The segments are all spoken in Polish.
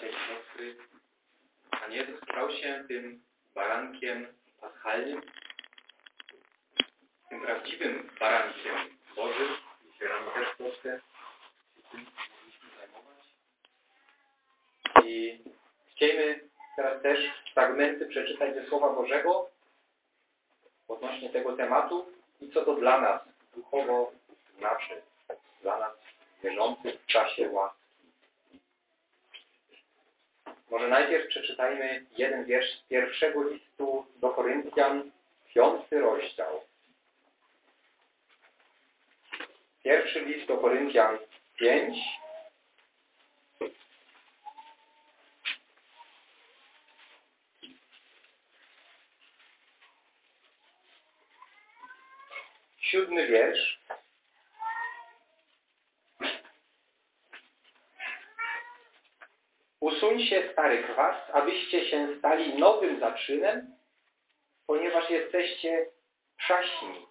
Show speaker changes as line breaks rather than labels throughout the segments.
bracia i siostry, Pan Jezus stał się tym barankiem paschalnym, tym prawdziwym barankiem Bożym. Dzisiaj rano też troszkę tym mogliśmy zajmować. I chcielibyśmy teraz też fragmenty przeczytać ze Słowa Bożego odnośnie tego tematu i co to dla nas duchowo znaczy, dla nas wierzących w czasie łaski. Może najpierw przeczytajmy jeden wiersz z pierwszego listu do Koryntian, piąty rozdział. Pierwszy list do Koryntian 5. Siódmy wiersz. Usuńcie stary kwas, abyście się stali nowym zaczynem, ponieważ jesteście przaśni.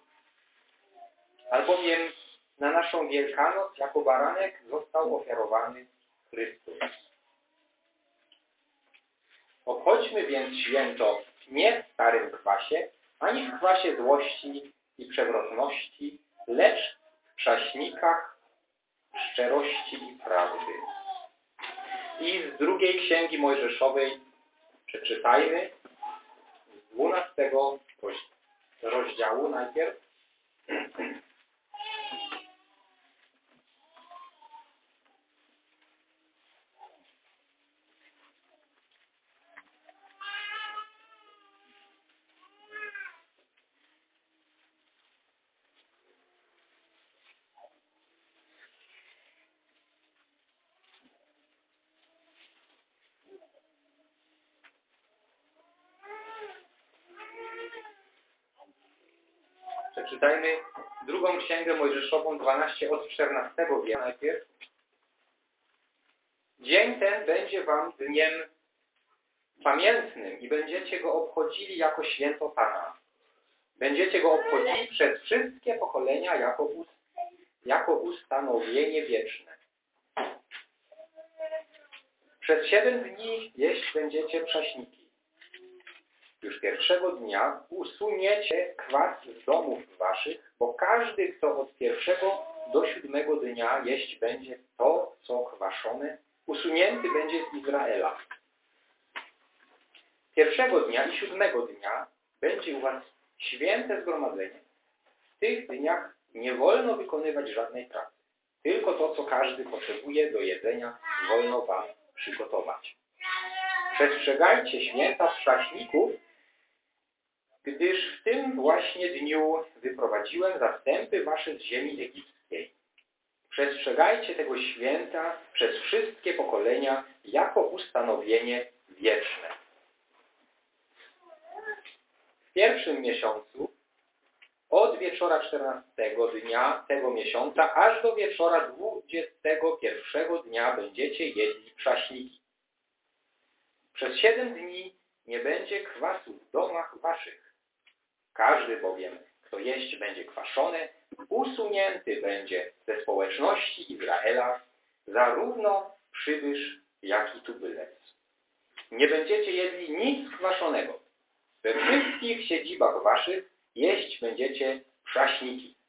Albowiem na naszą Wielkanoc jako baranek został ofiarowany Chrystus. Obchodźmy więc święto nie w starym kwasie, ani w kwasie złości i przewrotności, lecz w przaśnikach szczerości i prawdy. I z drugiej księgi Mojżeszowej przeczytajmy z dwunastego rozdziału najpierw. Przeczytajmy drugą księgę Mojżeszową 12 od 14 wiersza najpierw. Dzień ten będzie wam dniem pamiętnym i będziecie go obchodzili jako święto Pana. Będziecie go obchodzili przez wszystkie pokolenia jako, ust, jako ustanowienie wieczne. Przez siedem dni jeść będziecie prześniki. Już pierwszego dnia usuniecie kwas z domów waszych, bo każdy, kto od pierwszego do siódmego dnia jeść będzie to, co kwaszone, usunięty będzie z Izraela. Pierwszego dnia i siódmego dnia będzie u was święte zgromadzenie. W tych dniach nie wolno wykonywać żadnej pracy. Tylko to, co każdy potrzebuje do jedzenia, wolno wam przygotować. Przestrzegajcie święta strzaśników, gdyż w tym właśnie dniu wyprowadziłem zastępy wasze z ziemi egipskiej. Przestrzegajcie tego święta przez wszystkie pokolenia jako ustanowienie wieczne. W pierwszym miesiącu od wieczora 14 dnia tego miesiąca aż do wieczora 21 dnia będziecie jedli przaśniki. Przez siedem dni nie będzie kwasu w domach waszych. Każdy bowiem, kto jeść będzie kwaszone, usunięty będzie ze społeczności Izraela, zarówno przybysz, jak i tubylec. Nie będziecie jedli nic kwaszonego. We wszystkich siedzibach waszych jeść będziecie przaśniki.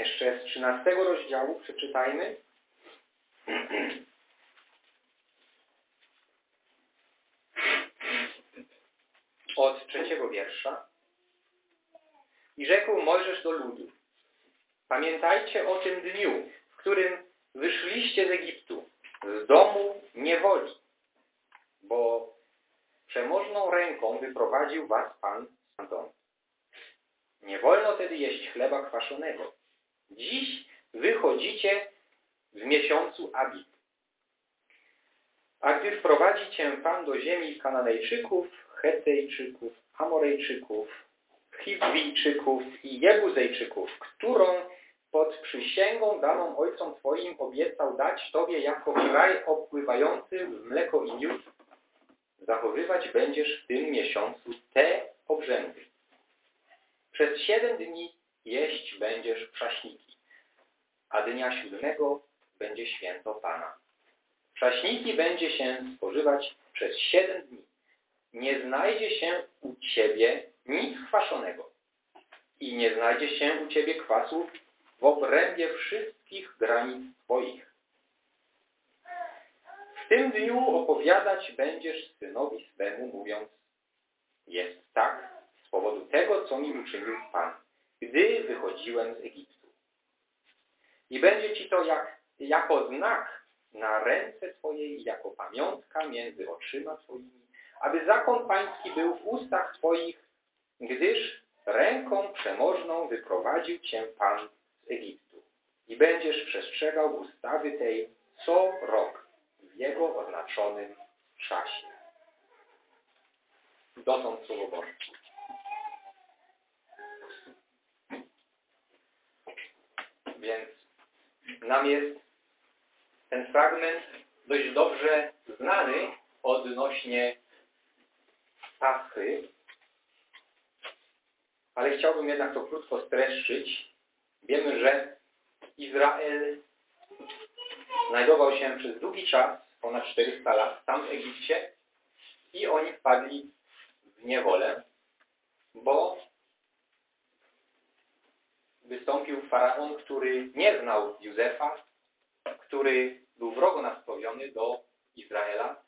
Jeszcze z 13 rozdziału przeczytajmy. Od trzeciego wiersza. I rzekł Mojżesz do ludu. Pamiętajcie o tym dniu, w którym wyszliście z Egiptu, z domu niewoli, bo przemożną ręką wyprowadził was Pan stamtąd. Nie wolno tedy jeść chleba kwaszonego. Dziś wychodzicie w miesiącu Abib. A gdy wprowadzi cię Pan do ziemi Kananejczyków, Hetejczyków, Amorejczyków, Chiwijczyków i Jebuzejczyków, którą pod przysięgą daną ojcom Twoim obiecał dać Tobie jako kraj opływający w mleko i miód, zachowywać będziesz w tym miesiącu te obrzędy. Przez siedem dni jeść będziesz przaśniki, a dnia siódmego będzie święto Pana. Przaśniki będzie się spożywać przez siedem dni. Nie znajdzie się u Ciebie nic chwaszonego i nie znajdzie się u Ciebie kwasu w obrębie wszystkich granic Twoich. W tym dniu opowiadać będziesz synowi swemu, mówiąc, jest tak z powodu tego, co mi uczynił Pan, gdy wychodziłem z Egiptu. I będzie Ci to jak, jako znak na ręce Twojej, jako pamiątka między oczyma Twoimi, aby zakon Pański był w ustach Twoich, gdyż ręką przemożną wyprowadził Cię Pan z Egiptu. I będziesz przestrzegał ustawy tej co rok w jego oznaczonym czasie. Dotąd Słowo Boże. Więc nam jest ten fragment dość dobrze znany odnośnie Paschy, ale chciałbym jednak to krótko streszczyć. Wiemy, że Izrael znajdował się przez długi czas, ponad 400 lat, tam w Egipcie i oni wpadli w niewolę, bo wystąpił faraon, który nie znał Józefa, który był wrogo nastawiony do Izraela,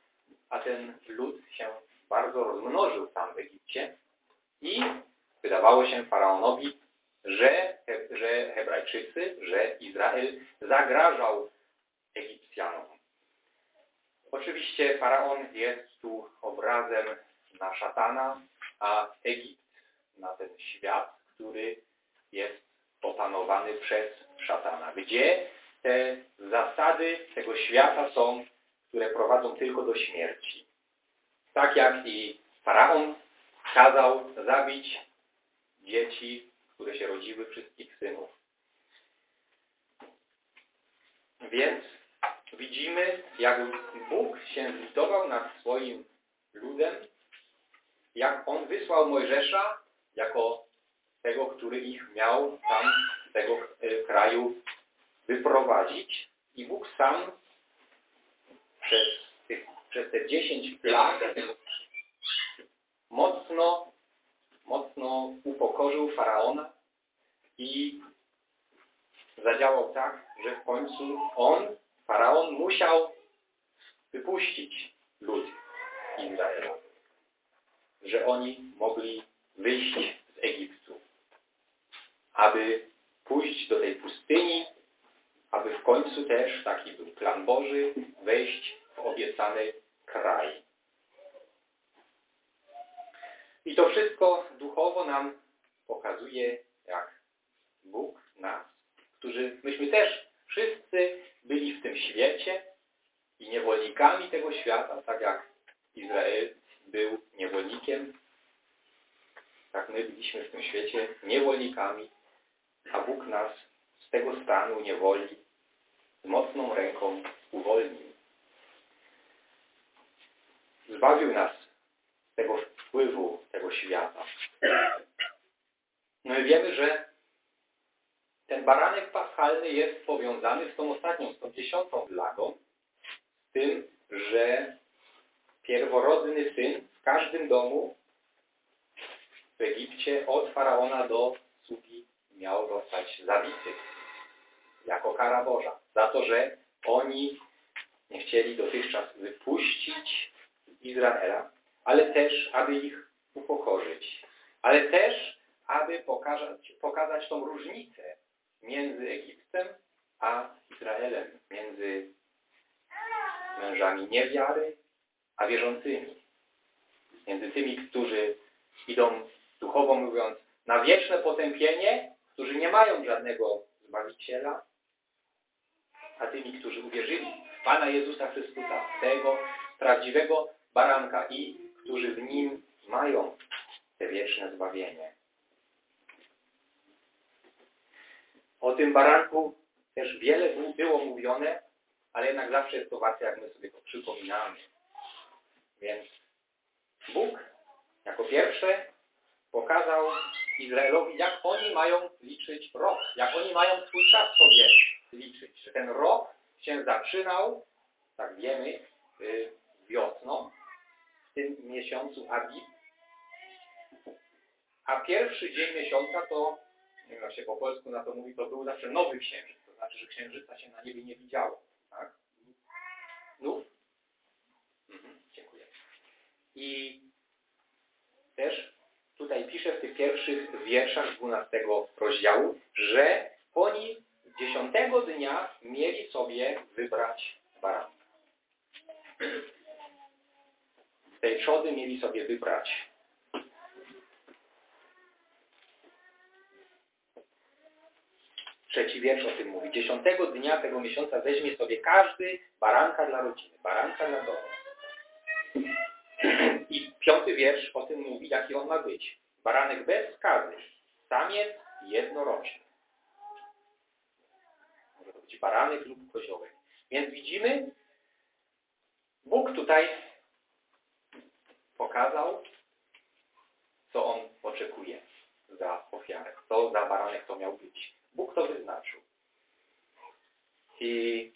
a ten lud się bardzo rozmnożył tam w Egipcie i wydawało się faraonowi, że, że Hebrajczycy, że Izrael zagrażał Egipcjanom. Oczywiście faraon jest tu obrazem na szatana, a Egipt na ten świat, który jest opanowany przez szatana. Gdzie te zasady tego świata są, które prowadzą tylko do śmierci. Tak jak i faraon kazał zabić dzieci, które się rodziły, wszystkich synów. Więc widzimy, jak Bóg się zlitował nad swoim ludem, jak On wysłał Mojżesza jako tego, który ich miał tam z tego e, kraju wyprowadzić. I Bóg sam przez, tych, przez te dziesięć plag mocno, mocno upokorzył Faraona i zadziałał tak, że w końcu on, Faraon, musiał wypuścić lud Izraela, że oni mogli wyjść z Egiptu, aby pójść do tej pustyni, aby w końcu też, taki był plan Boży, wejść w obiecany kraj. I to wszystko duchowo nam pokazuje, jak Bóg nas, którzy myśmy też wszyscy byli w tym świecie i niewolnikami tego świata, tak jak Izrael był niewolnikiem, tak my byliśmy w tym świecie niewolnikami, a Bóg nas z tego stanu niewoli z mocną ręką uwolnił. Zbawił nas tego wpływu tego świata. No i wiemy, że ten baranek paschalny jest powiązany z tą ostatnią, z tą dziesiątą plagą, z tym, że pierworodny syn w każdym domu w Egipcie od faraona do sługi miał zostać zabity jako kara Boża za to, że oni nie chcieli dotychczas wypuścić Izraela, ale też, aby ich upokorzyć, ale też, aby pokazać, pokazać tą różnicę między Egiptem a Izraelem, między mężami niewiary a wierzącymi, między tymi, którzy idą duchowo mówiąc na wieczne potępienie, którzy nie mają żadnego Zbawiciela, a tymi, którzy uwierzyli w Pana Jezusa Chrystusa, tego prawdziwego baranka i którzy w Nim mają te wieczne zbawienie. O tym baranku też wiele było mówione, ale jednak zawsze jest to warte, jak my sobie to przypominamy. Więc Bóg jako pierwsze pokazał Izraelowi, jak oni mają liczyć rok, jak oni mają swój czas sobie liczyć, że ten rok się zaczynał, tak wiemy, y, wiosną, w tym miesiącu Abib, a pierwszy dzień miesiąca to, nie wiem jak się po polsku na to mówi, to był zawsze nowy księżyc, to znaczy, że księżyca się na niebie nie widziało. Tak? Nów? Mhm, dziękuję. I też tutaj pisze w tych pierwszych wierszach 12 rozdziału, że oni dziesiątego dnia mieli sobie wybrać baranka. Z tej trzody mieli sobie wybrać Trzeci wiersz o tym mówi. Dziesiątego dnia tego miesiąca weźmie sobie każdy baranka dla rodziny, baranka dla domu. I piąty wiersz o tym mówi, jaki on ma być. Baranek bez skazy, samiec jednoroczny. Może to być baranek lub koziołek. Więc widzimy, Bóg tutaj pokazał, co on oczekuje za ofiarę, co za baranek to miał być. Bóg to wyznaczył. I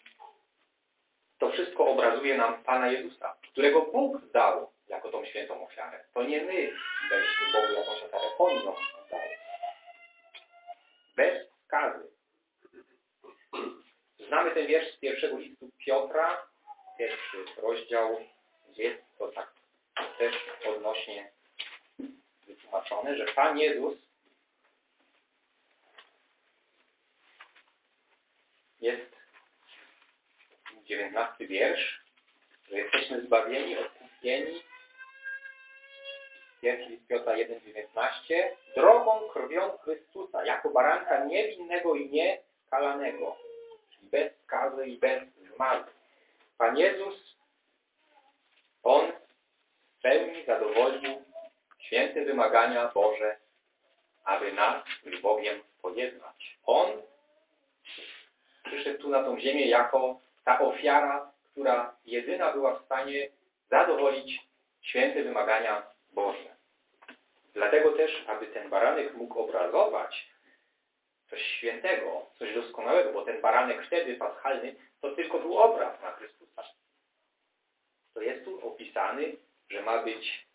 to wszystko obrazuje nam Pana Jezusa, którego Bóg dał jako tą świętą ofiarę. To nie my daliśmy Bogu jakąś ofiarę, On ją. Bez skazy. Znamy ten wiersz z pierwszego listu Piotra, pierwszy rozdział, jest to tak też odnośnie wytłumaczone, że Pan Jezus jest 19 wiersz, że jesteśmy zbawieni, odkupieni. Pierwszy list Piotra 1,19 drogą krwią Chrystusa, jako baranka niewinnego i niekalanego, czyli bez skazy i bez zmaru. Pan Jezus, On w pełni zadowolił święte wymagania Boże, aby nas z Bogiem pojednać. On przyszedł tu na tą ziemię jako ta ofiara, która jedyna była w stanie zadowolić święte wymagania Boże. Dlatego też, aby ten baranek mógł obrazować coś świętego, coś doskonałego, bo ten baranek wtedy paschalny to tylko był obraz na Chrystusa. To jest tu opisany, że ma być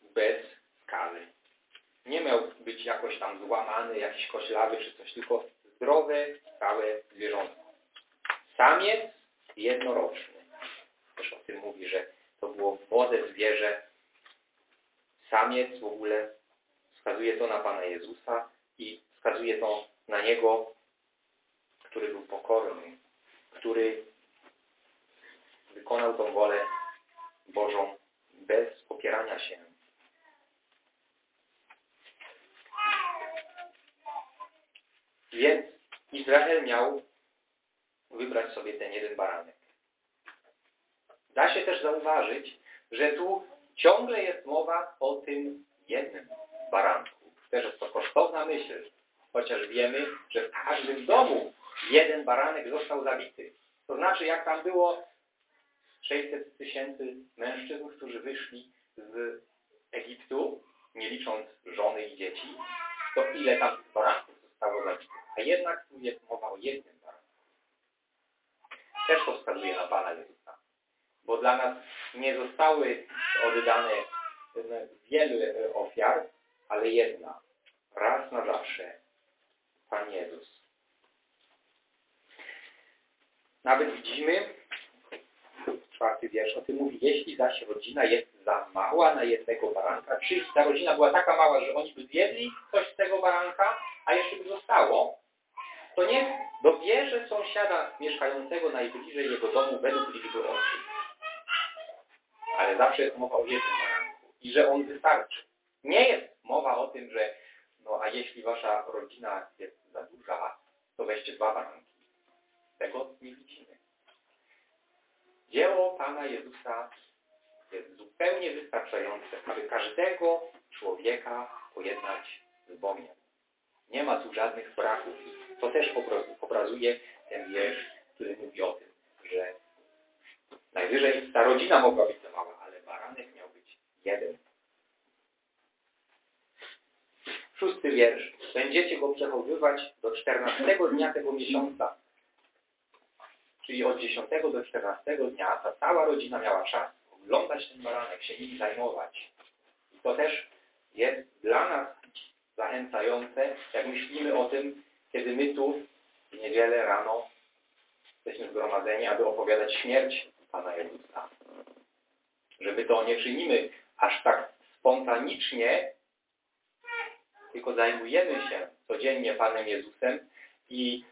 bez skazy. Nie miał być jakoś tam złamany, jakiś koślawy czy coś, tylko zdrowe, całe zwierzątko. Samiec jednoroczny. Też o tym mówi, że to było młode zwierzę. Samiec w ogóle wskazuje to na Pana Jezusa i wskazuje to na Niego, który był pokorny, który wykonał tą wolę Bożą bez popierania się. Więc Izrael miał wybrać sobie ten jeden baranek. Da się też zauważyć, że tu ciągle jest mowa o tym jednym baranku. Też jest to kosztowna myśl, chociaż wiemy, że w każdym domu jeden baranek został zabity. To znaczy, jak tam było 600 tysięcy mężczyzn, którzy wyszli z Egiptu, nie licząc żony i dzieci, to ile tam baranków zostało zabitych? A jednak tu jest mowa o jednym baranku. Też to wskazuje na Pana Jezusa. Bo dla nas nie zostały oddane wiele ofiar, ale jedna. Raz na zawsze. Pan Jezus. Nawet widzimy, czwarty wiersz o tym mówi, jeśli zaś rodzina jest za mała na jednego baranka, czyli ta rodzina była taka mała, że oni by zjedli coś z tego baranka, a jeszcze by zostało, to niech dobierze sąsiada mieszkającego najbliżej jego domu według liczby osób. Ale zawsze jest mowa o jednym baranku i że on wystarczy. Nie jest mowa o tym, że no a jeśli wasza rodzina jest za duża, to weźcie dwa baranki. Tego nie widzimy. Dzieło Pana Jezusa jest zupełnie wystarczające, aby każdego człowieka pojednać z Bogiem. Nie ma tu żadnych strachów. To też obrazuje ten wiersz, który mówi o tym, że najwyżej ta rodzina mogła być za mała, ale baranek miał być jeden. Szósty wiersz. Będziecie go przechowywać do czternastego dnia tego miesiąca. Czyli od dziesiątego do czternastego dnia ta cała rodzina miała czas oglądać ten baranek, się nim zajmować. I to też jest dla nas zachęcające, jak myślimy o tym, kiedy my tu w niedzielę rano jesteśmy zgromadzeni, aby opowiadać śmierć Pana Jezusa. Że my to nie czynimy aż tak spontanicznie, tylko zajmujemy się codziennie Panem Jezusem i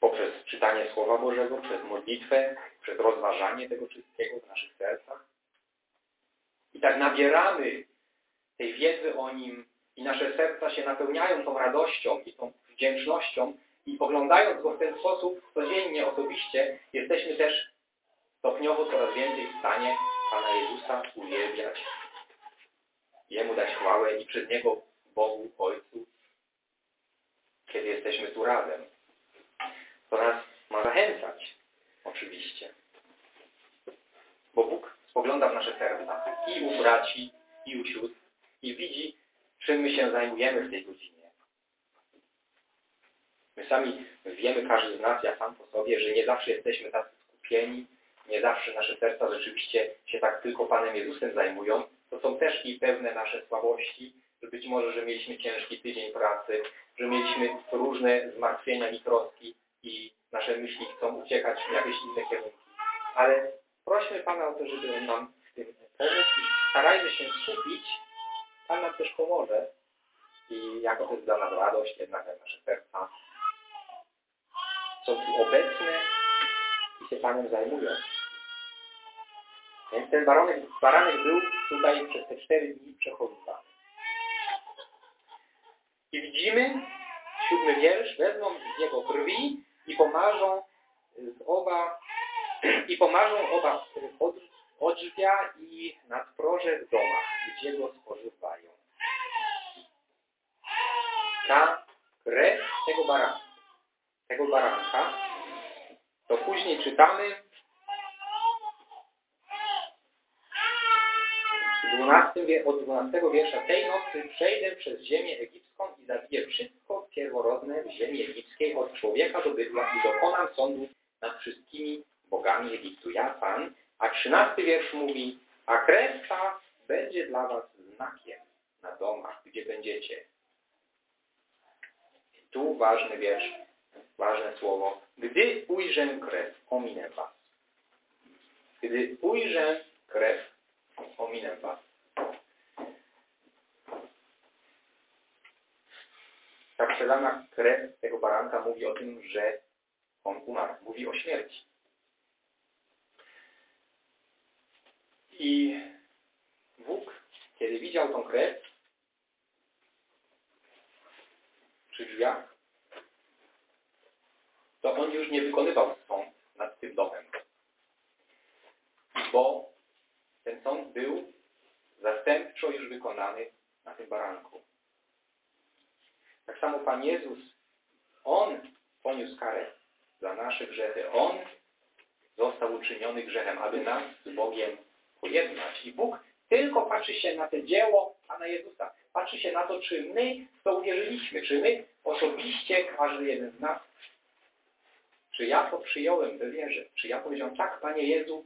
poprzez czytanie Słowa Bożego, przez modlitwę, przez rozważanie tego wszystkiego w naszych sercach. I tak nabieramy tej wiedzy o Nim i nasze serca się napełniają tą radością i tą wdzięcznością i oglądając Go w ten sposób codziennie, osobiście, jesteśmy też stopniowo coraz więcej w stanie Pana Jezusa uwielbiać, Jemu dać chwałę i przez Niego Bogu Ojcu, kiedy jesteśmy tu razem. To nas ma zachęcać, oczywiście. Bo Bóg spogląda w nasze serca i u braci, i u sióstr i widzi, czym my się zajmujemy w tej godzinie. My sami wiemy, każdy z nas, ja sam po sobie, że nie zawsze jesteśmy tak skupieni, nie zawsze nasze serca rzeczywiście się tak tylko Panem Jezusem zajmują. To są też i pewne nasze słabości, że być może, że mieliśmy ciężki tydzień pracy, że mieliśmy różne zmartwienia i troski i nasze myśli chcą uciekać w jakieś inne kierunki. Ale prośmy Pana o to, żeby On nam w tym pomógł i starajmy się skupić. Pan nam też pomoże i jako to jest dla nas radość, jednak nasze serca są tu obecne się Panem zajmują. Więc ten baranek, baranek był tutaj przez te cztery dni przechowywany. I widzimy, siódmy wiersz, wezmą jego krwi i pomarzą z oba i pomarzą oba od, odrzwia i nadproże w domach, gdzie go spożywają. Ta krew tego baranka, tego baranka, to później czytamy 12, od 12 wiersza tej nocy przejdę przez ziemię egipską i zabiję wszystko pierworodne w ziemi egipskiej od człowieka do bydła i dokonam sądu nad wszystkimi bogami Egiptu. Ja Pan. A 13 wiersz mówi, a krew ta będzie dla was znakiem na domach, gdzie będziecie. Tu ważny wiersz, ważne słowo. Gdy ujrzę krew, ominę was. Gdy ujrzę krew, ominę was. Ta przelana krew tego baranka mówi o tym, że on umarł. Mówi o śmierci. I Bóg, kiedy widział tą krew przy drzwiach, on już nie wykonywał sąd nad tym domem. Bo ten sąd był zastępczo już wykonany na tym baranku. Tak samo Pan Jezus, On poniósł karę za nasze grzechy. On został uczyniony grzechem, aby nas z Bogiem pojednać. I Bóg tylko patrzy się na to dzieło Pana Jezusa. Patrzy się na to, czy my w to uwierzyliśmy, czy my osobiście, każdy jeden z nas, czy ja to przyjąłem we wierze, czy ja powiedziałem, tak, Panie Jezu,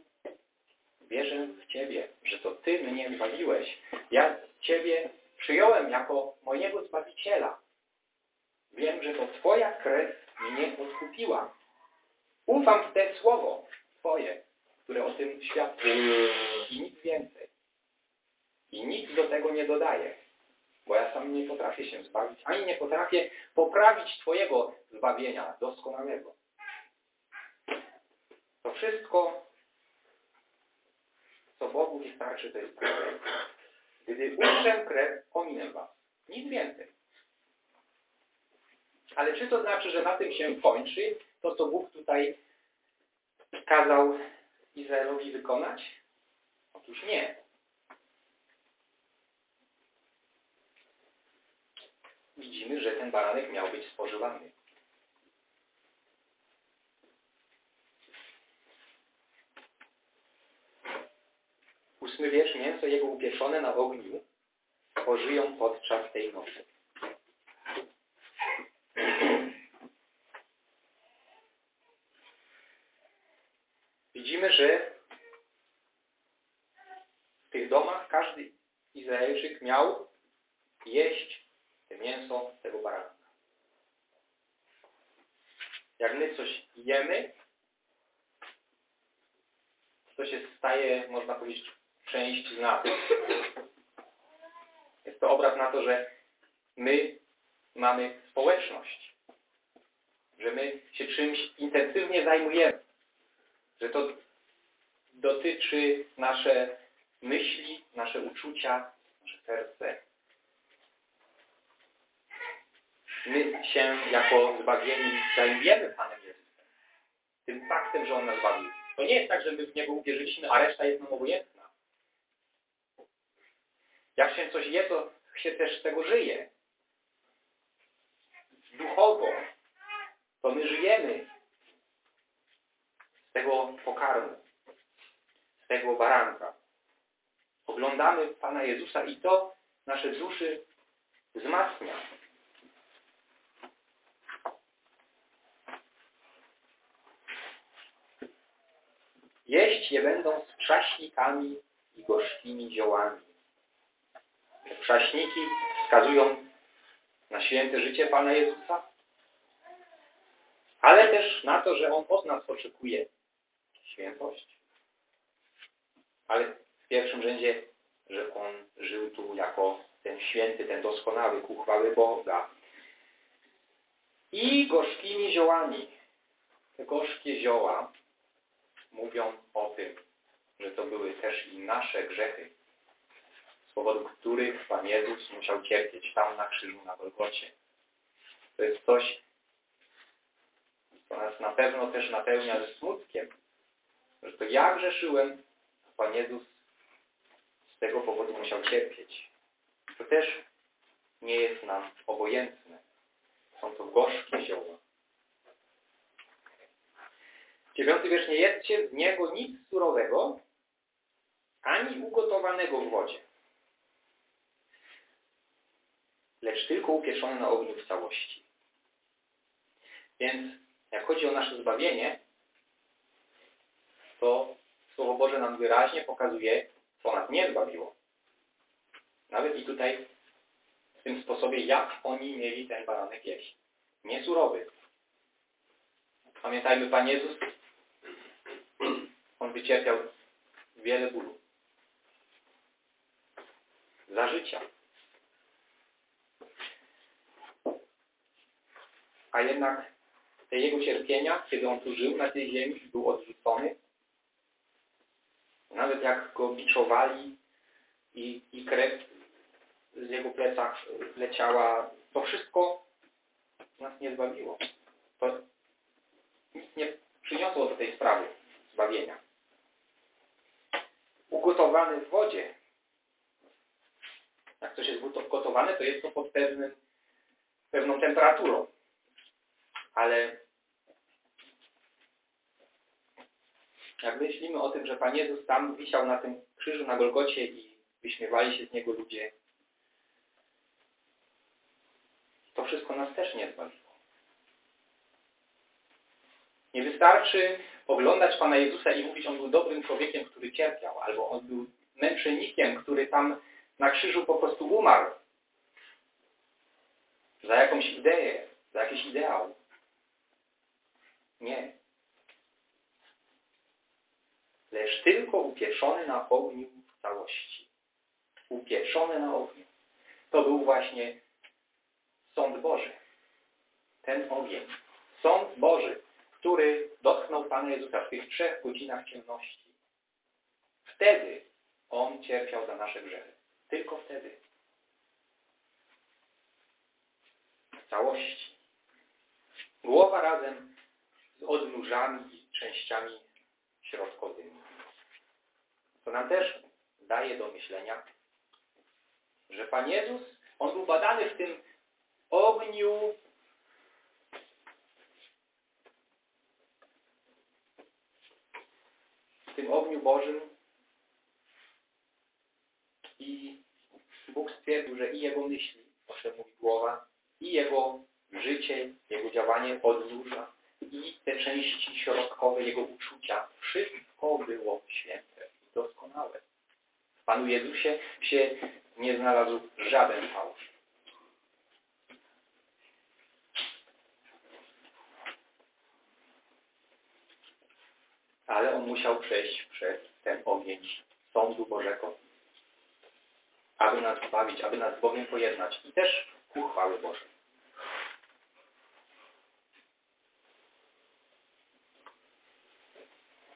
wierzę w Ciebie, że to Ty mnie zbawiłeś. Ja Ciebie przyjąłem jako mojego Zbawiciela. Wiem, że to Twoja krew mnie odkupiła. Ufam w te słowo Twoje, które o tym świadczy i nic więcej. I nic do tego nie dodaję, bo ja sam nie potrafię się zbawić, ani nie potrafię poprawić Twojego zbawienia doskonałego. To wszystko, co Bogu wystarczy, to jest krew. Gdy ujrzę krew, ominę Was. Nic więcej. Ale czy to znaczy, że na tym się kończy to, co Bóg tutaj kazał Izraelowi wykonać? Otóż nie. widzimy, że ten baranek miał być spożywany. Ósmy wiersz, mięso jego upieczone na ogniu pożyją podczas tej nocy. Widzimy, że w tych domach każdy Izraelczyk miał jeść te mięso tego baranka. Jak my coś jemy, to się staje, można powiedzieć, część z nas. Jest to obraz na to, że my mamy społeczność, że my się czymś intensywnie zajmujemy, że to dotyczy nasze myśli, nasze uczucia, nasze serce. My się jako zbawieni zajmujemy Panem Jezusem. Tym faktem, że On nas zbawił. To nie jest tak, że my w Niego uwierzyliśmy, a reszta jest nam obojętna. Jak się coś je, to się też z tego żyje. Duchowo to my żyjemy z tego pokarmu, z tego baranka. Oglądamy Pana Jezusa i to nasze duszy wzmacnia. Jeść je będą z i gorzkimi ziołami. Przaśniki wskazują na święte życie Pana Jezusa, ale też na to, że On od nas oczekuje świętości. Ale w pierwszym rzędzie, że On żył tu jako ten święty, ten doskonały ku chwały Boga. I gorzkimi ziołami. Te gorzkie zioła mówią o tym, że to były też i nasze grzechy, powodu których Pan Jezus musiał cierpieć tam na krzyżu na Golgocie. To jest coś, co nas na pewno też napełnia ze smutkiem, że to ja grzeszyłem, a Pan Jezus z tego powodu musiał cierpieć. To też nie jest nam obojętne. Są to gorzkie zioła. Dziewiąty wiersz, nie jedzcie z niego nic surowego, ani ugotowanego w wodzie, lecz tylko upieczone na ogniu w całości. Więc jak chodzi o nasze zbawienie, to Słowo Boże nam wyraźnie pokazuje, co nas nie zbawiło. Nawet i tutaj w tym sposobie, jak oni mieli ten baranek jeść. Nie surowy. Pamiętajmy, Pan Jezus, On wycierpiał wiele bólu. Za życia. A jednak te Jego cierpienia, kiedy On tu żył na tej ziemi, był odrzucony, nawet jak Go biczowali i, i krew z Jego plecach leciała, to wszystko nas nie zbawiło. To nic nie przyniosło do tej sprawy zbawienia. Ugotowany w wodzie. Jak coś jest gotowane, to jest to pod pewnym, pewną temperaturą. Ale jak myślimy o tym, że Pan Jezus tam wisiał na tym krzyżu na Golgocie i wyśmiewali się z Niego ludzie, to wszystko nas też nie zbawiło. Nie wystarczy oglądać Pana Jezusa i mówić, On był dobrym człowiekiem, który cierpiał, albo On był męczennikiem, który tam na krzyżu po prostu umarł za jakąś ideę, za jakiś ideał. Nie. Lecz tylko upieczony na ogniu w całości. Upieczony na ogniu. To był właśnie sąd Boży. Ten ogień. Sąd Boży, który dotknął Pana Jezusa w tych trzech godzinach ciemności. Wtedy On cierpiał za nasze grzechy. Tylko wtedy. W całości. Głowa razem z odnóżami i częściami środkowymi. To nam też daje do myślenia, że Pan Jezus, On był badany w tym ogniu w tym ogniu Bożym i Bóg stwierdził, że i jego myśli, o czym mówi głowa, i jego życie, jego działanie odnóża i te części środkowe, jego uczucia, wszystko było święte i doskonałe. W Panu Jezusie się nie znalazł żaden fałsz. Ale on musiał przejść przez ten ogień sądu Bożego, aby nas zbawić, aby nas z Bogiem pojednać i też ku chwały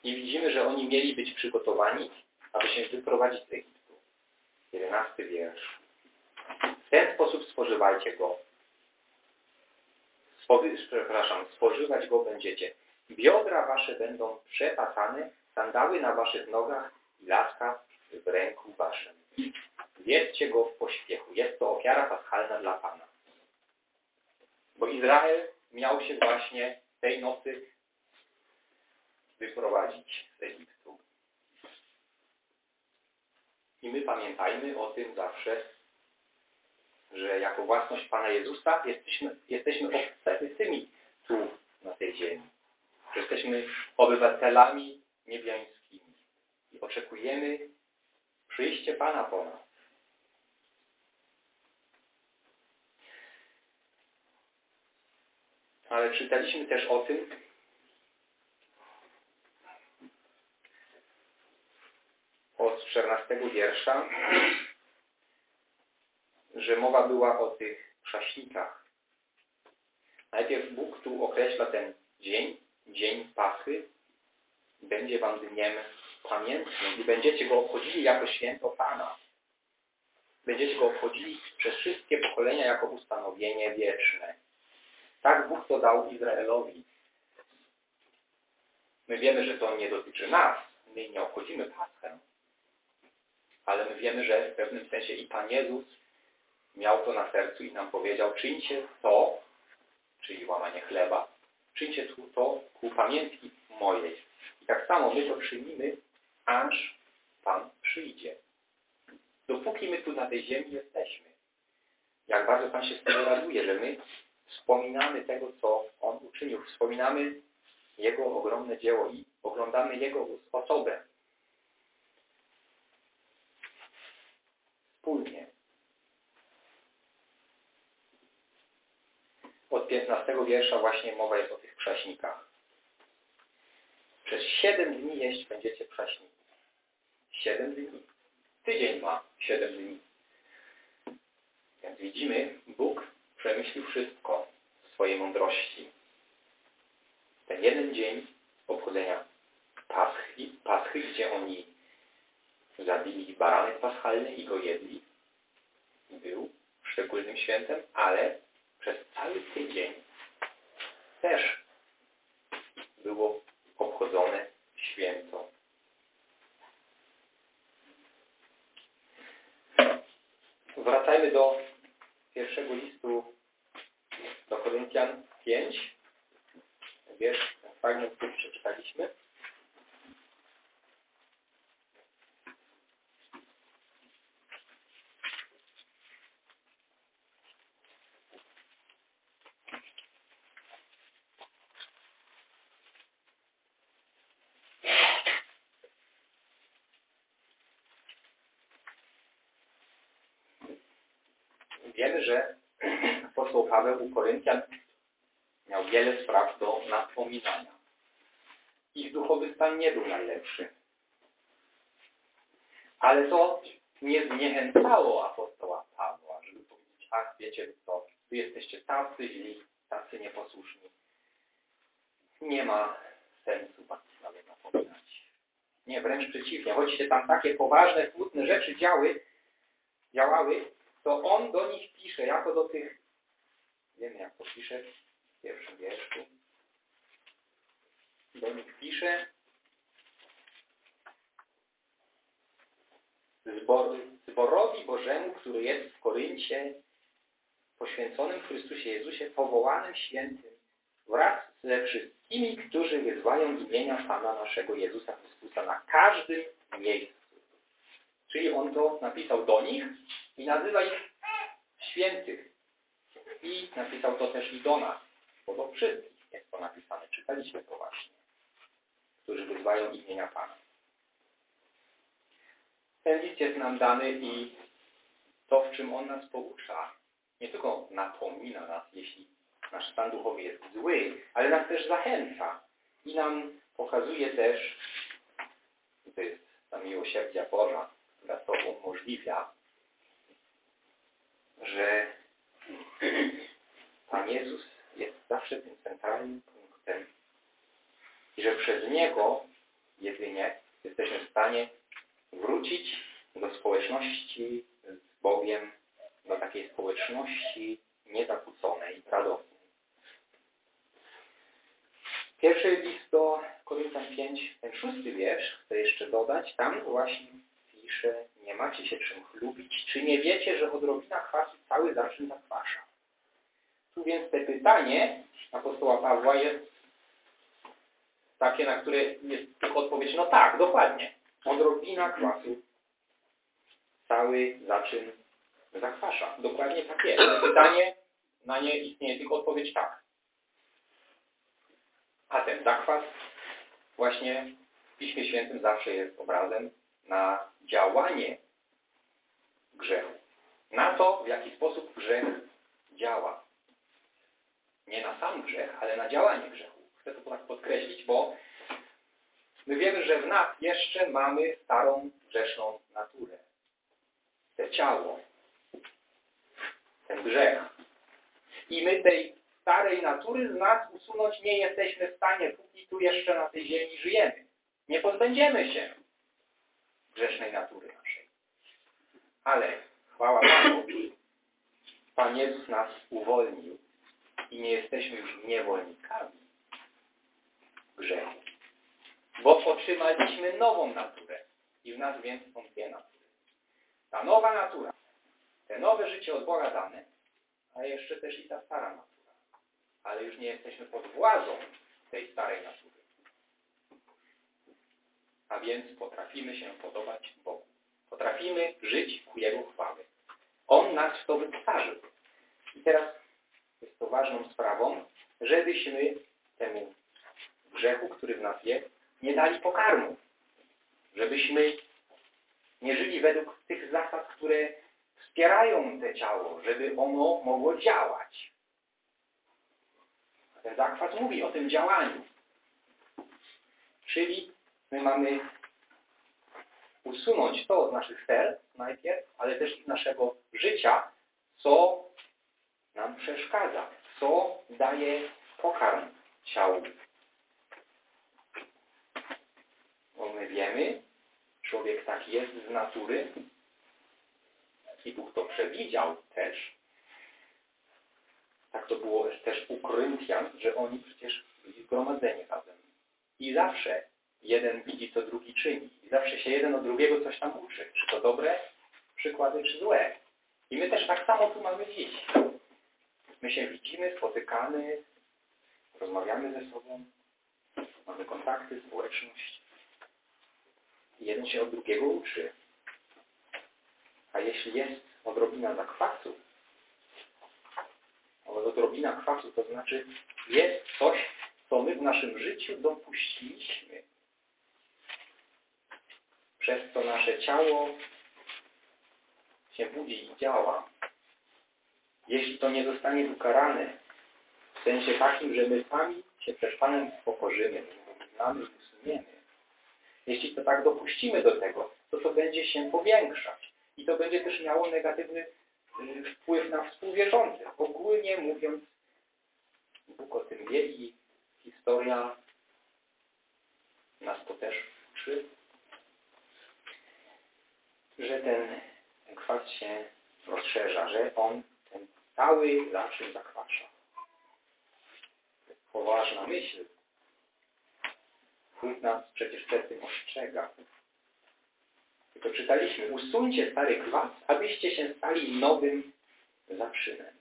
I widzimy, że oni mieli być przygotowani, aby się wyprowadzić z Egiptu. 11 wiersz. W ten sposób spożywajcie go. Spowy, przepraszam, spożywać go będziecie. Biodra wasze będą przepasane, sandały na waszych nogach i laska w ręku waszym. Jedzcie go w pośpiechu. Jest to ofiara paschalna dla Pana. Bo Izrael miał się właśnie tej nocy wyprowadzić z Egiptu. I my pamiętajmy o tym zawsze, że jako własność Pana Jezusa jesteśmy, jesteśmy obcymi tu na tej ziemi. Że jesteśmy obywatelami niebiańskimi i oczekujemy przyjście Pana po nas. Ale czytaliśmy też o tym, od 14 wiersza, że mowa była o tych prześnikach. Najpierw Bóg tu określa ten dzień, dzień Pachy, będzie wam dniem pamiętnym i będziecie go obchodzili jako święto Pana. Będziecie go obchodzili przez wszystkie pokolenia jako ustanowienie wieczne. Tak Bóg to dał Izraelowi. My wiemy, że to nie dotyczy nas. My nie obchodzimy Paschę ale my wiemy, że w pewnym sensie i Pan Jezus miał to na sercu i nam powiedział, czyńcie to, czyli łamanie chleba, czyńcie to ku pamiętki mojej. I tak samo my to czynimy, aż Pan przyjdzie. Dopóki my tu na tej ziemi jesteśmy. Jak bardzo Pan się z tego raduje, że my wspominamy tego, co On uczynił. Wspominamy Jego ogromne dzieło i oglądamy Jego osobę. Wspólnie. Od 15 wiersza właśnie mowa jest o tych prześnikach. Przez 7 dni jeść będziecie prześniki. 7 dni. Tydzień ma 7 dni. Więc widzimy, Bóg przemyślił wszystko w swojej mądrości. Ten jeden dzień obchodzenia Paschy, Paschy gdzie oni zabili baranek paschalny i go jedli. Był szczególnym świętem, ale przez cały tydzień też było obchodzone święto. Wracajmy do pierwszego listu do Koryntian 5. Wiersz, fragment, który przeczytaliśmy. wiemy, że apostoł Paweł u Koryntian miał wiele spraw do napominania. Ich duchowy stan nie był najlepszy. Ale to nie zniechęcało apostoła Pawła, żeby powiedzieć, ach, wiecie co, wy jesteście tacy źli, tacy nieposłuszni. Nie ma sensu was nawet napominać. Nie, wręcz przeciwnie. Choć się tam takie poważne, smutne rzeczy działy, działały, to on do nich pisze, jako do tych, wiemy jak to pisze w pierwszym wierszu, do nich pisze zbor, zborowi Bożemu, który jest w Koryncie, poświęconym Chrystusie Jezusie, powołanym świętym wraz ze wszystkimi, którzy wyzwają imienia Pana naszego Jezusa Chrystusa na każdym miejscu. Czyli on to napisał do nich i nazywa ich świętych. I napisał to też i do nas, bo do wszystkich jest to napisane. Czytaliśmy to właśnie. Którzy wyzwają imienia Pana. Ten list jest nam dany i to, w czym on nas poucza, nie tylko napomina nas, jeśli nasz stan duchowy jest zły, ale nas też zachęca i nam pokazuje też, to jest ta miłosierdzia Boża, która to umożliwia, że Pan Jezus jest zawsze tym centralnym punktem i że przez Niego jedynie jesteśmy w stanie wrócić do społeczności z Bogiem, do takiej społeczności niezakłóconej, radosnej. Pierwszy list do Koryntian 5, ten szósty wiersz, chcę jeszcze dodać, tam właśnie pisze, nie macie się czym chlubić, czy nie wiecie, że odrobina kwasu cały zaczyn zakwasza? Tu więc te pytanie apostoła Pawła jest takie, na które jest tylko odpowiedź, no tak, dokładnie. Odrobina kwasu cały zaczyn zakwasza. Dokładnie tak jest. Pytanie, na nie istnieje tylko odpowiedź tak. A ten zakwas właśnie w Piśmie Świętym zawsze jest obrazem na działanie grzechu. Na to, w jaki sposób grzech działa. Nie na sam grzech, ale na działanie grzechu. Chcę to tak podkreślić, bo my wiemy, że w nas jeszcze mamy starą grzeszną naturę. Te ciało, ten grzech. I my tej starej natury z nas usunąć nie jesteśmy w stanie, póki tu jeszcze na tej ziemi żyjemy. Nie pozbędziemy się grzesznej natury naszej. Ale chwała Panu, Pan Jezus nas uwolnił i nie jesteśmy już niewolnikami grzechu. Bo otrzymaliśmy nową naturę i w nas więc są dwie natury. Ta nowa natura, te nowe życie od Boga dane, a jeszcze też i ta stara natura ale już nie jesteśmy pod władzą tej starej natury. A więc potrafimy się podobać Bogu. Potrafimy żyć ku Jego chwały. On nas w to wyposażył. I teraz jest to ważną sprawą, żebyśmy temu grzechu, który w nas jest, nie dali pokarmu. Żebyśmy nie żyli według tych zasad, które wspierają te ciało, żeby ono mogło działać. Ten zakwas mówi o tym działaniu. Czyli my mamy usunąć to od naszych serc najpierw, ale też z naszego życia, co nam przeszkadza, co daje pokarm ciału. Bo my wiemy, człowiek tak jest z natury i Bóg to przewidział też, tak to było też u Koryntian, że oni przecież byli zgromadzeni razem. I zawsze jeden widzi, co drugi czyni. I zawsze się jeden od drugiego coś tam uczy. Czy to dobre przykłady, czy złe. I my też tak samo tu mamy dziś. My się widzimy, spotykamy, rozmawiamy ze sobą, mamy kontakty, społeczność. Jeden się od drugiego uczy. A jeśli jest odrobina zakwasu, odrobina kwasu, to znaczy jest coś, co my w naszym życiu dopuściliśmy. Przez co nasze ciało się budzi i działa. Jeśli to nie zostanie ukarane, w sensie takim, że my sami się przed Panem pokorzymy, znamy usuniemy, jeśli to tak dopuścimy do tego, to to będzie się powiększać. I to będzie też miało negatywny wpływ na współwierzących. Ogólnie mówiąc, Bóg o tym wie i historia nas to też uczy, że ten kwas się rozszerza, że on cały zawsze zakwasza. Poważna myśl. Bóg nas przecież przed tym ostrzega. Tylko czytaliśmy, usuńcie stary kwas, abyście się stali nowym zaprzynem.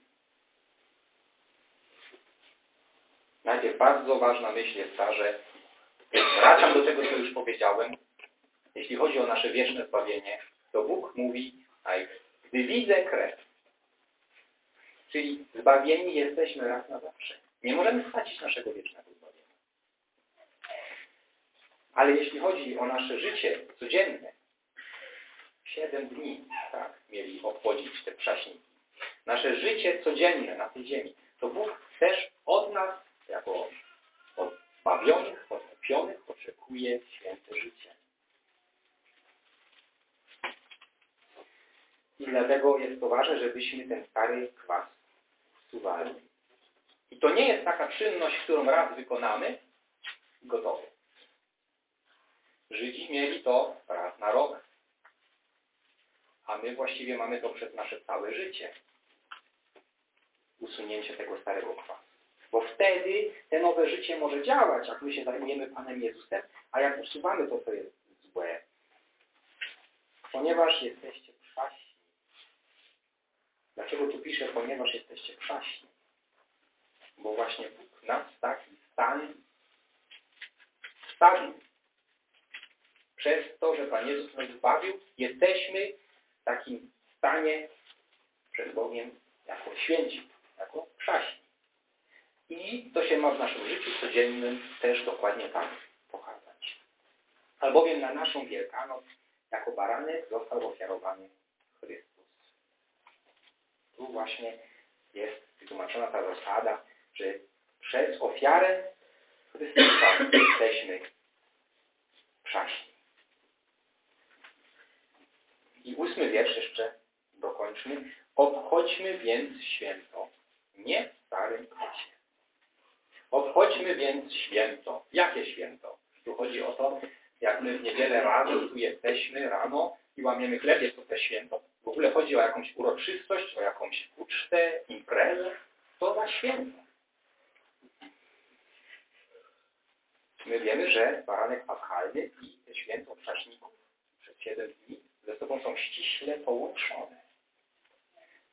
Najpierw bardzo ważna myśl jest ta, że wracam do tego, co już powiedziałem. Jeśli chodzi o nasze wieczne zbawienie, to Bóg mówi, gdy widzę krew, czyli zbawieni jesteśmy raz na zawsze. Nie możemy stracić naszego wiecznego zbawienia. Ale jeśli chodzi o nasze życie codzienne, siedem dni tak, mieli obchodzić te prześniki. Nasze życie codzienne na tej ziemi, to Bóg też od nas, jako odbawionych, odkupionych, oczekuje święte życie. I dlatego jest to ważne, żebyśmy ten stary kwas nie jest taka czynność, którą raz wykonamy i gotowe. Żydzi mieli to raz na rok. A my właściwie mamy to przez nasze całe życie. Usunięcie tego starego kwasu. Bo wtedy te nowe życie może działać, jak my się zajmujemy Panem Jezusem, a jak usuwamy to, co jest złe. Ponieważ jesteście przaśni. Dlaczego tu piszę, ponieważ jesteście przaśni? Bo właśnie Bóg nas w taki stan wstawił. Przez to, że Pan Jezus nas zbawił, jesteśmy w takim stanie przed Bogiem jako święci, jako przaśni. I to się ma w naszym życiu codziennym też dokładnie tak pokazać. Albowiem na naszą Wielkanoc jako baranek został ofiarowany Chrystus. Tu właśnie jest wytłumaczona ta zasada, że przez ofiarę Chrystusa jesteśmy przaśni. I ósmy wiersz jeszcze dokończmy. Obchodźmy więc święto, nie w starym klasie. Obchodźmy więc święto. Jakie święto? Tu chodzi o to, jak my w niedzielę rano tu jesteśmy rano i łamiemy chleb, jest to też święto. W ogóle chodzi o jakąś uroczystość, o jakąś ucztę, imprezę. To za święto. My że baranek paschalny i święto prześników przez siedem dni ze sobą są ściśle połączone.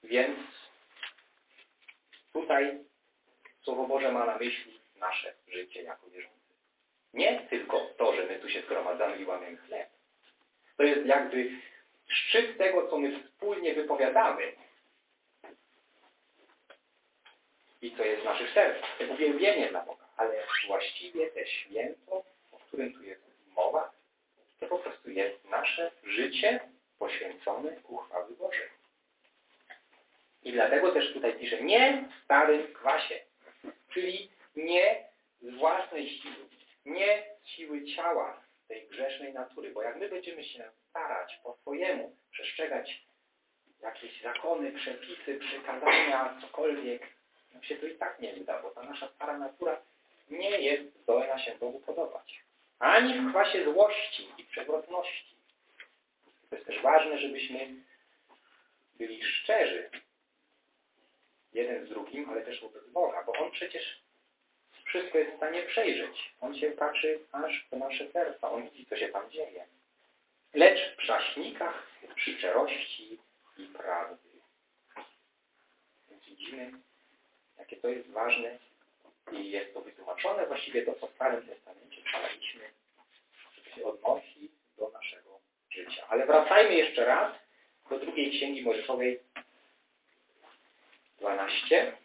Więc tutaj Słowo Boże ma na myśli nasze życie jako wierzący. Nie tylko to, że my tu się zgromadzamy i łamiemy chleb. To jest jakby szczyt tego, co my wspólnie wypowiadamy i co jest w naszych sercach. To uwielbienie dla Boga. Ale właściwie te święto, o którym tu jest mowa, to po prostu jest nasze życie poświęcone ku chwały Bożej. I dlatego też tutaj pisze, nie starym kwasie, czyli nie z własnej siły, nie z siły ciała tej grzesznej natury, bo jak my będziemy się starać po swojemu przestrzegać jakieś zakony, przepisy, przykazania, cokolwiek, nam się to i tak nie uda, bo ta nasza stara natura nie jest zdolna się Bogu podobać. Ani w kwasie złości i przewrotności. To jest też ważne, żebyśmy byli szczerzy jeden z drugim, ale też wobec Boga, bo On przecież wszystko jest w stanie przejrzeć. On się patrzy aż w nasze serca. On widzi, co się tam dzieje. Lecz w przaśnikach szczerości i prawdy. Więc widzimy, jakie to jest ważne i jest to wytłumaczone właściwie to, co w Starym Testamencie czytaliśmy, że się odnosi do naszego życia. Ale wracajmy jeszcze raz do drugiej księgi Mojżeszowej 12.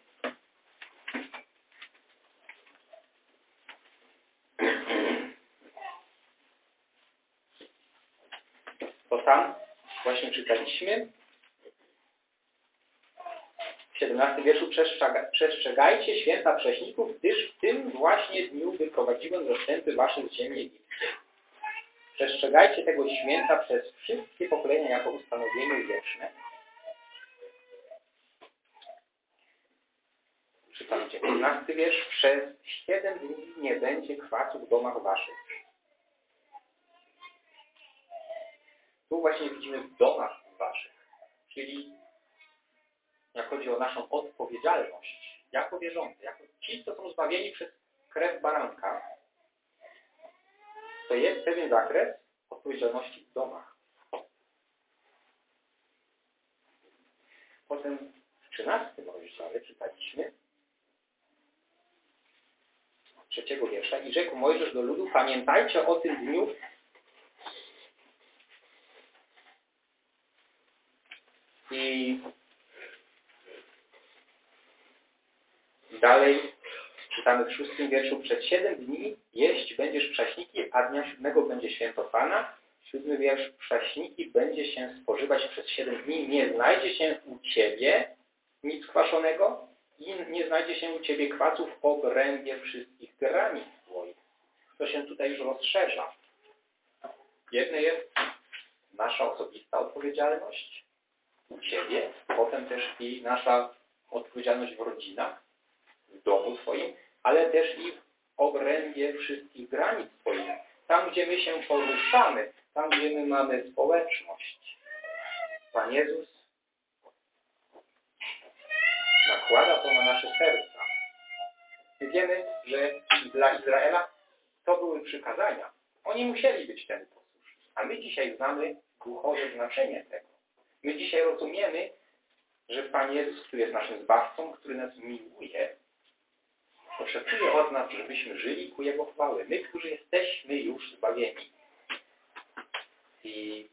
Tam właśnie czytaliśmy. W 17 wierszu przestrzegajcie święta prześników, gdyż w tym właśnie dniu wyprowadziłem zastępy wasze z ziemi. Przestrzegajcie tego święta przez wszystkie pokolenia jako ustanowienie wieczne. Czytam 19 wiersz. Przez 7 dni nie będzie kwasu w domach waszych. Właśnie widzimy w domach waszych, czyli jak chodzi o naszą odpowiedzialność jako wierzący, jako ci, co są zbawieni przez krew baranka, to jest pewien zakres odpowiedzialności w domach. Potem w 13 rozdziale czytaliśmy trzeciego wiersza. I rzekł Mojżesz do ludu, pamiętajcie o tym dniu, i dalej czytamy w szóstym wierszu, przed siedem dni jeść będziesz prześniki, a dnia siódmego będzie święto Pana. Siódmy wiersz, prześniki będzie się spożywać przez siedem dni, nie znajdzie się u Ciebie nic kwaszonego i nie znajdzie się u Ciebie kwacu w obrębie wszystkich granic Twoich. To się tutaj już rozszerza. Jedne jest nasza osobista odpowiedzialność Ciebie, potem też i nasza odpowiedzialność w rodzinach, w domu swoim, ale też i w obrębie wszystkich granic Twoich. Tam, gdzie my się poruszamy, tam, gdzie my mamy społeczność. Pan Jezus nakłada to na nasze serca. My wiemy, że dla Izraela to były przykazania. Oni musieli być temu posłuszni. A my dzisiaj znamy duchowe znaczenie tego. My dzisiaj rozumiemy, że Pan Jezus, który jest naszym Zbawcą, który nas miłuje, oczekuje od nas, żebyśmy żyli ku Jego chwały. My, którzy jesteśmy już zbawieni. I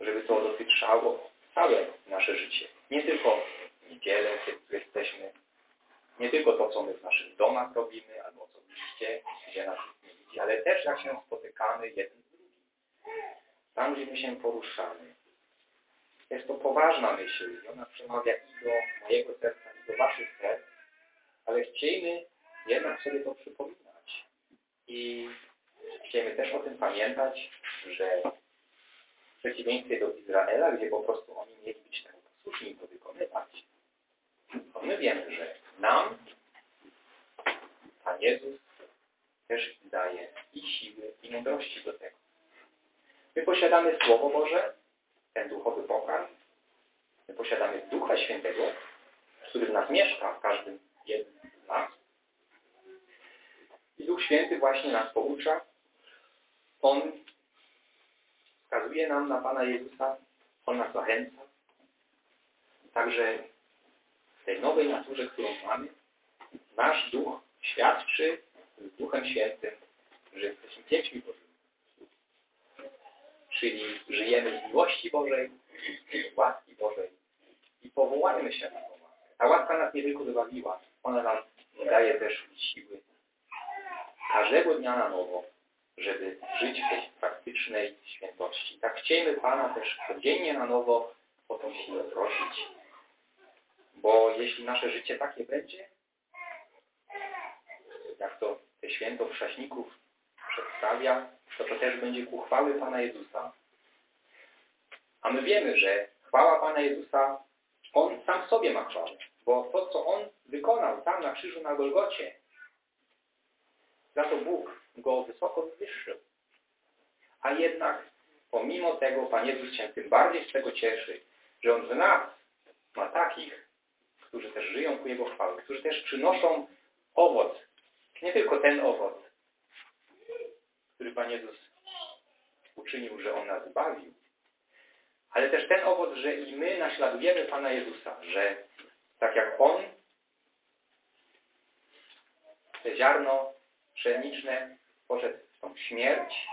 żeby to dotyczyło całe nasze życie. Nie tylko niedzielę, kiedy jesteśmy, nie tylko to, co my w naszych domach robimy, albo osobiście, gdzie nas nie widzi, ale też jak się spotykamy jeden z drugim. Tam, gdzie my się poruszamy. Jest to poważna myśl i ona przemawia i do mojego serca, i do waszych serc, ale chciejmy jednak sobie to przypominać. I chcemy też o tym pamiętać, że w przeciwieństwie do Izraela, gdzie po prostu oni mieli być temu posłuszni i to wykonywać, to my wiemy, że nam Pan Jezus też daje i siły, i mądrości do tego. My posiadamy Słowo Boże, ten duchowy pokarm. My posiadamy Ducha Świętego, który w nas mieszka, w każdym jednym z nas. I Duch Święty właśnie nas poucza. On wskazuje nam na Pana Jezusa, On nas zachęca. Także w tej nowej naturze, którą mamy, nasz duch świadczy z Duchem Świętym, że jesteśmy dziećmi Bożymi. Czyli żyjemy z miłości Bożej, z łaski Bożej i powołajmy się na tą łaskę. Ta łaska nas nie tylko wybawiła, ona nam daje też siły każdego dnia na nowo, żeby żyć w tej praktycznej świętości. Tak chciejmy Pana też codziennie na nowo o tą siłę prosić. Bo jeśli nasze życie takie będzie, jak to te święto chrześników przedstawia, to to też będzie ku chwały Pana Jezusa. A my wiemy, że chwała Pana Jezusa, On sam sobie ma chwałę. Bo to, co On wykonał tam na krzyżu na Golgocie, za to Bóg Go wysoko wywyższył. A jednak pomimo tego Pan Jezus się tym bardziej z tego cieszy, że On w nas ma takich, którzy też żyją ku Jego chwały, którzy też przynoszą owoc. Nie tylko ten owoc, który Pan Jezus uczynił, że On nas zbawił, ale też ten owoc, że i my naśladujemy Pana Jezusa, że tak jak On te ziarno pszeniczne poszedł w tą śmierć,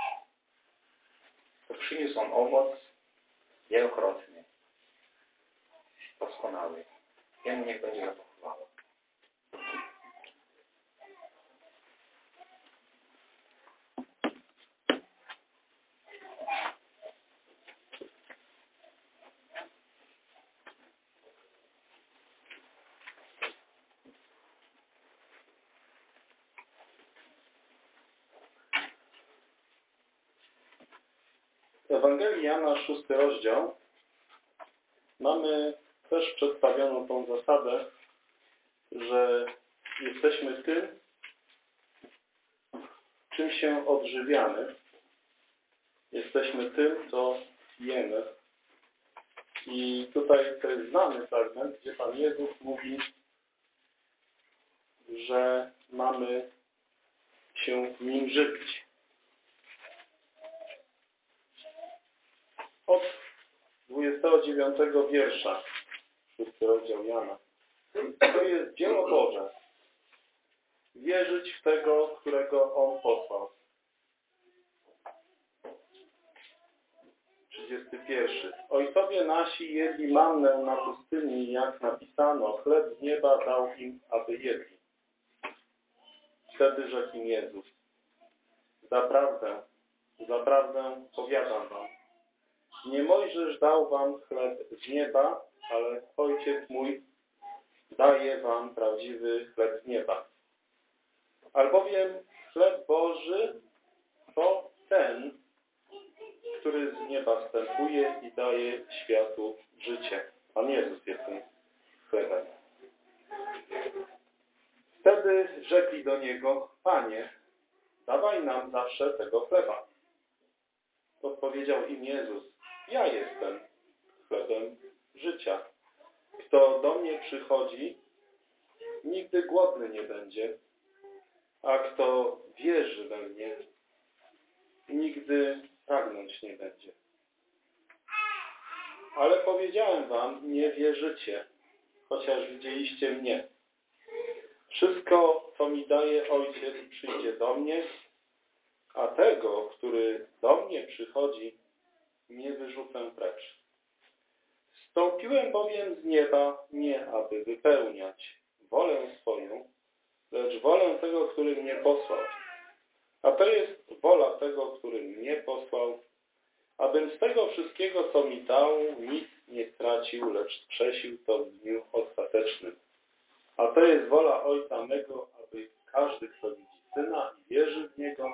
to przyniósł On owoc wielokrotny, doskonały. Jemu niech będzie za to chwała.
W Ewangelii Jana, szósty rozdział, mamy też przedstawioną tą zasadę, że jesteśmy tym, czym się odżywiamy. Jesteśmy tym, co jemy. I tutaj to jest znany fragment, gdzie Pan Jezus mówi, że mamy się nim żywić. Od 29 wiersza, szósty rozdział Jana. To jest dzieło Boże. wierzyć w tego, którego On posłał. 31. Ojcowie nasi jedli mannę na pustyni, jak napisano, chleb z nieba dał im, aby jedli. Wtedy rzekł im Jezus, zaprawdę, zaprawdę powiadam wam, nie Mojżesz dał wam chleb z nieba, ale Ojciec mój daje wam prawdziwy chleb z nieba. Albowiem chleb Boży to ten, który z nieba wstępuje i daje światu życie. Pan Jezus jest tym chlebem. Wtedy rzekli do Niego, Panie, dawaj nam zawsze tego chleba. Odpowiedział im Jezus, ja jestem chlebem życia. Kto do mnie przychodzi, nigdy głodny nie będzie, a kto wierzy we mnie, nigdy pragnąć nie będzie. Ale powiedziałem wam, nie wierzycie, chociaż widzieliście mnie. Wszystko, co mi daje Ojciec, przyjdzie do mnie, a tego, który do mnie przychodzi, nie wyrzucę precz. Wstąpiłem bowiem z nieba nie aby wypełniać wolę swoją, lecz wolę tego, który mnie posłał. A to jest wola tego, który mnie posłał, abym z tego wszystkiego, co mi dał, nic nie stracił, lecz przesił to w dniu ostatecznym. A to jest wola Ojca mego, aby każdy, kto widzi Syna i wierzy w Niego,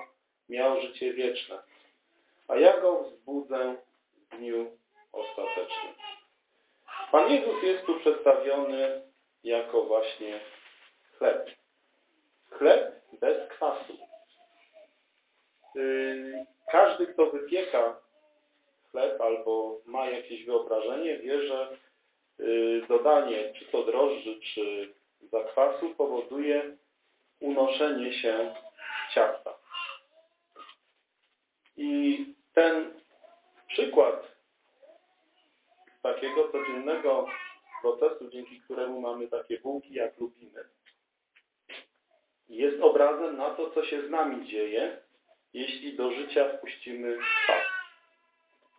miał życie wieczne. A ja go wzbudzę dniu ostatecznym. Pan Jezus jest tu przedstawiony jako właśnie chleb. Chleb bez kwasu. Yy, każdy, kto wypieka chleb albo ma jakieś wyobrażenie, wie, że yy, dodanie czy to drożdży, czy zakwasu powoduje unoszenie się ciasta. I ten przykład takiego codziennego procesu, dzięki któremu mamy takie bułki, jak lubimy, jest obrazem na to, co się z nami dzieje, jeśli do życia wpuścimy kwas.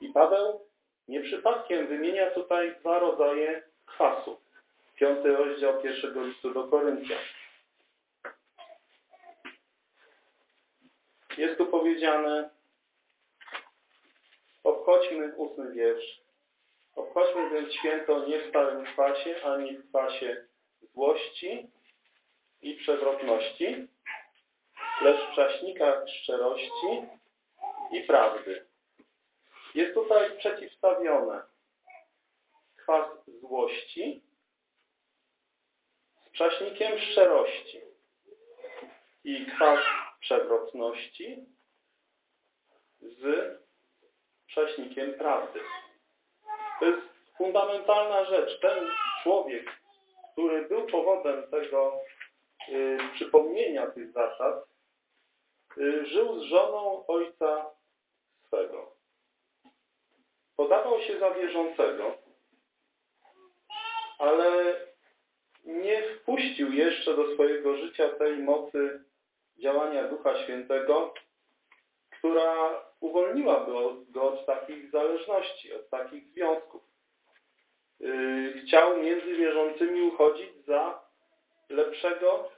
I Paweł nie przypadkiem wymienia tutaj dwa rodzaje kwasu. Piąty rozdział pierwszego listu do Koryntian. Jest tu powiedziane obchodźmy ósmy wiersz. Obchodźmy więc święto nie w stałym kwasie, ani w kwasie złości i przewrotności, lecz w czaśnikach szczerości i prawdy. Jest tutaj przeciwstawione kwas złości z prześnikiem szczerości i kwas przewrotności z prześnikiem prawdy. To jest fundamentalna rzecz. Ten człowiek, który był powodem tego y, przypomnienia tych zasad, y, żył z żoną ojca swego. Podawał się za wierzącego, ale nie wpuścił jeszcze do swojego życia tej mocy działania Ducha Świętego, która uwolniłaby go od takich zależności, od takich związków. Yy, chciał między wierzącymi uchodzić za lepszego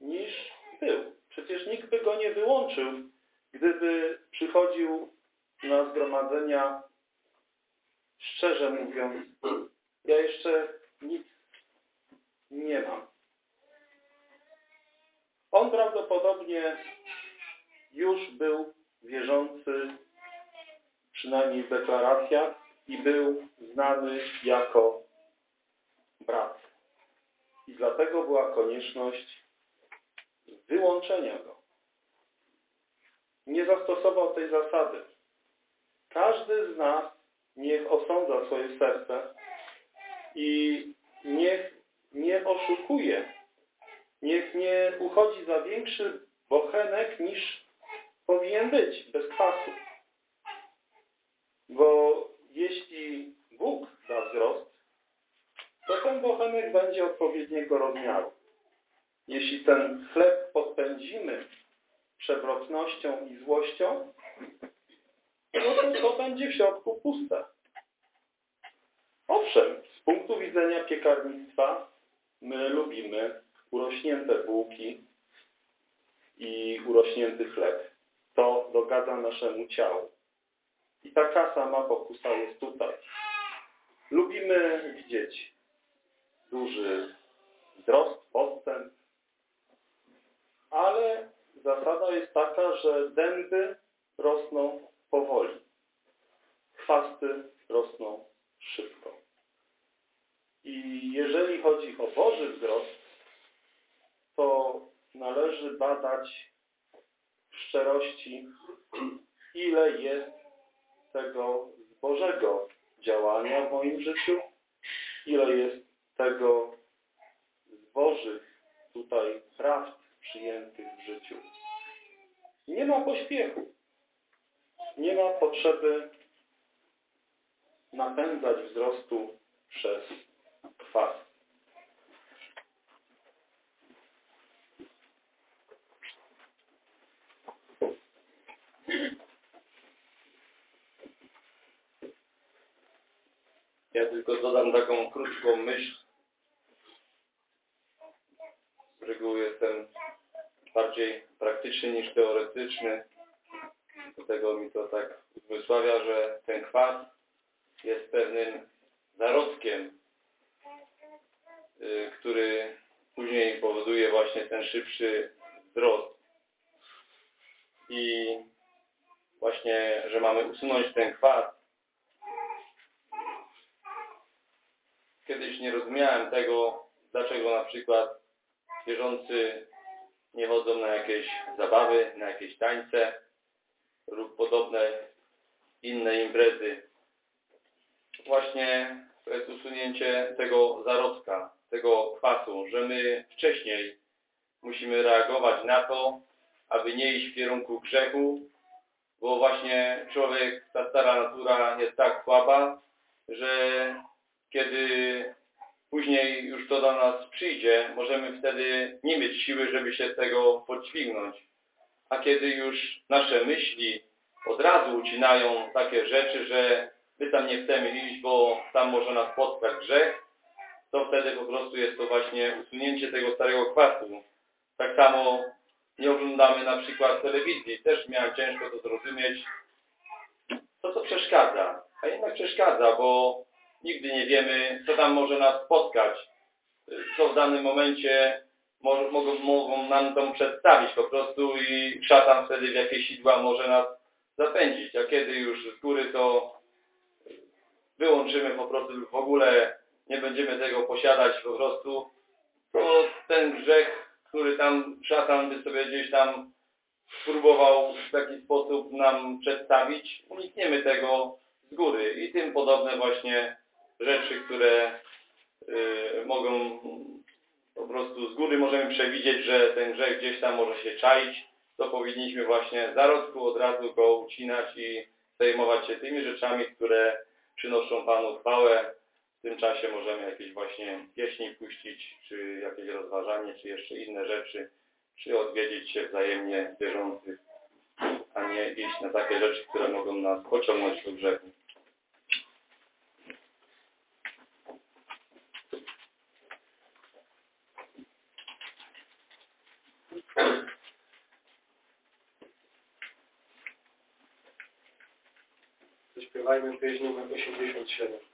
niż był. Przecież nikt by go nie wyłączył, gdyby przychodził na zgromadzenia szczerze mówiąc, ja jeszcze nic nie mam. On prawdopodobnie już był wierzący, przynajmniej w deklaracjach, i był znany jako brat. I dlatego była konieczność wyłączenia go. Nie zastosował tej zasady. Każdy z nas niech osądza swoje serce i niech nie oszukuje. Niech nie uchodzi za większy bochenek niż powinien być, bez kwasu. Bo jeśli Bóg da wzrost, to ten bochenek będzie odpowiedniego rozmiaru. Jeśli ten chleb podpędzimy przewrotnością i złością, no to to będzie w środku puste. Owszem, z punktu widzenia piekarnictwa my lubimy urośnięte bułki i urośnięty chleb. To dogadza naszemu ciału. I taka sama pokusa jest tutaj. Lubimy widzieć duży wzrost, postęp, ale zasada jest taka, że dęby rosną powoli. Chwasty rosną szybko. I jeżeli chodzi o Boży wzrost, to należy badać szczerości, ile jest tego Bożego działania w moim życiu, ile jest tego z Bożych tutaj prawd przyjętych w życiu. Nie ma pośpiechu. Nie ma potrzeby napędzać wzrostu przez kwas.
Ja tylko dodam taką krótką myśl. Z reguły jestem bardziej praktyczny niż teoretyczny. Dlatego mi to tak uzmysławia, że ten kwas jest pewnym zarodkiem, y, który później powoduje właśnie ten szybszy wzrost. I właśnie, że mamy usunąć ten kwas, nie rozumiałem tego, dlaczego na przykład wierzący nie chodzą na jakieś zabawy, na jakieś tańce lub podobne inne imprezy. Właśnie to jest usunięcie tego zarodka, tego kwasu, że my wcześniej musimy reagować na to, aby nie iść w kierunku grzechu, bo właśnie człowiek, ta stara natura jest tak słaba, że kiedy później już to do nas przyjdzie, możemy wtedy nie mieć siły, żeby się z tego podźwignąć. A kiedy już nasze myśli od razu ucinają takie rzeczy, że my tam nie chcemy iść, bo tam może nas spotkać grzech, to wtedy po prostu jest to właśnie usunięcie tego starego kwasu. Tak samo nie oglądamy na przykład telewizji. Też miałem ciężko to zrozumieć, co to przeszkadza. A jednak przeszkadza, bo nigdy nie wiemy, co tam może nas spotkać, co w danym momencie mo mogą, mogą nam to przedstawić po prostu i szatan wtedy w jakieś sidła może nas zapędzić, a kiedy już z góry to wyłączymy po prostu w ogóle nie będziemy tego posiadać po prostu, to ten grzech, który tam szatan by sobie gdzieś tam spróbował w taki sposób nam przedstawić, unikniemy tego z góry. I tym podobne właśnie rzeczy, które y, mogą po prostu z góry możemy przewidzieć, że ten grzech gdzieś tam może się czaić, to powinniśmy właśnie w zarodku od razu go ucinać i zajmować się tymi rzeczami, które przynoszą Panu chwałę. W tym czasie możemy jakieś właśnie pieśni puścić, czy jakieś rozważanie, czy jeszcze inne rzeczy, czy odwiedzić się wzajemnie wierzących, a nie iść na takie rzeczy, które mogą nas pociągnąć do grzechu.
Zaśpiewajmy pieśń numer 87.